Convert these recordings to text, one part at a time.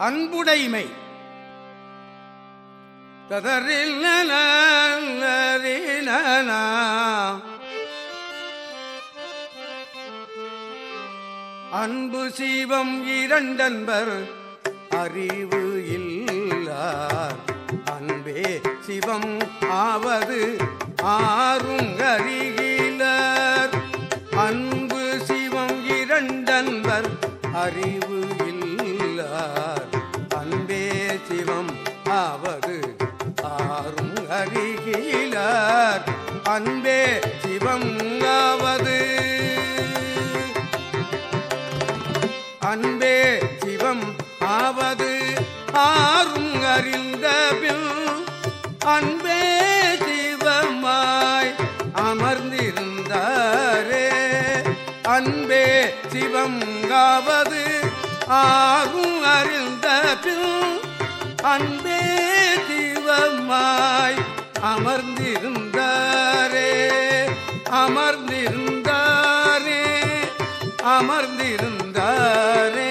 அன்புடைமை. ததரில் ததறில் அன்பு சீவம் இரண்டன்பர் அறிவு இல்லார். அன்பே சிவம் ஆவது ஆறுங்கரிகிலர். அன்பு சிவம் இரண்டன்பர் அறிவு இல்லார். சிவம் ஆவது ஆறும் அருகிலார். அன்பே சிவம் ஆவது. அன்பே சிவம் ஆவது ஆறும் அறிந்த பின். அன்பே சிவமாய் அமர்ந்திருந்தாரே. அன்பே சிவம் ஆவது ஆறும் அறிந்த பின். அன்பே சிவமாய் அமர்ந்திருந்தாரே அமர்ந்திருந்தாரே அமர்ந்திருந்தாரே.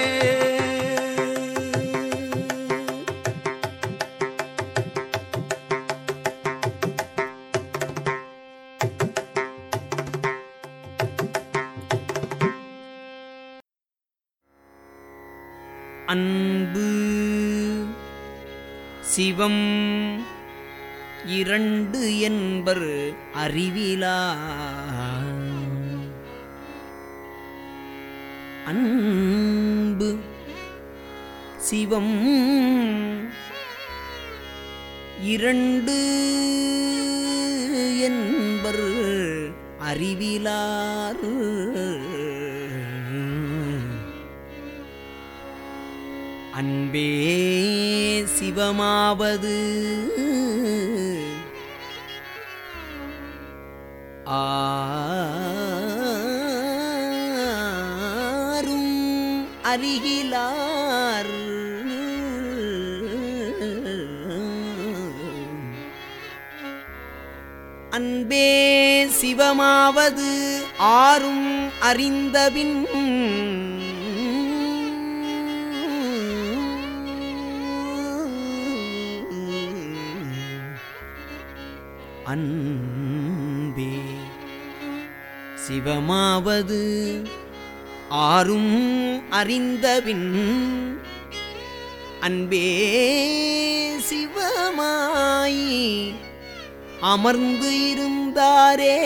அன்பு சிவம். இரண்டு என்பர் அறிவிலா. அன்பு சிவம். இரண்டு என்பர் அறிவிலார் அன்பே சிவமாவது. ஆரும் அருகிலார். அன்பே சிவமாவது. ஆறும் அறிந்தபின் அன்பே. சிவமாவது ஆறும் அறிந்தபின் அன்பே சிவமாய் அமர்ந்து இருந்தாரே.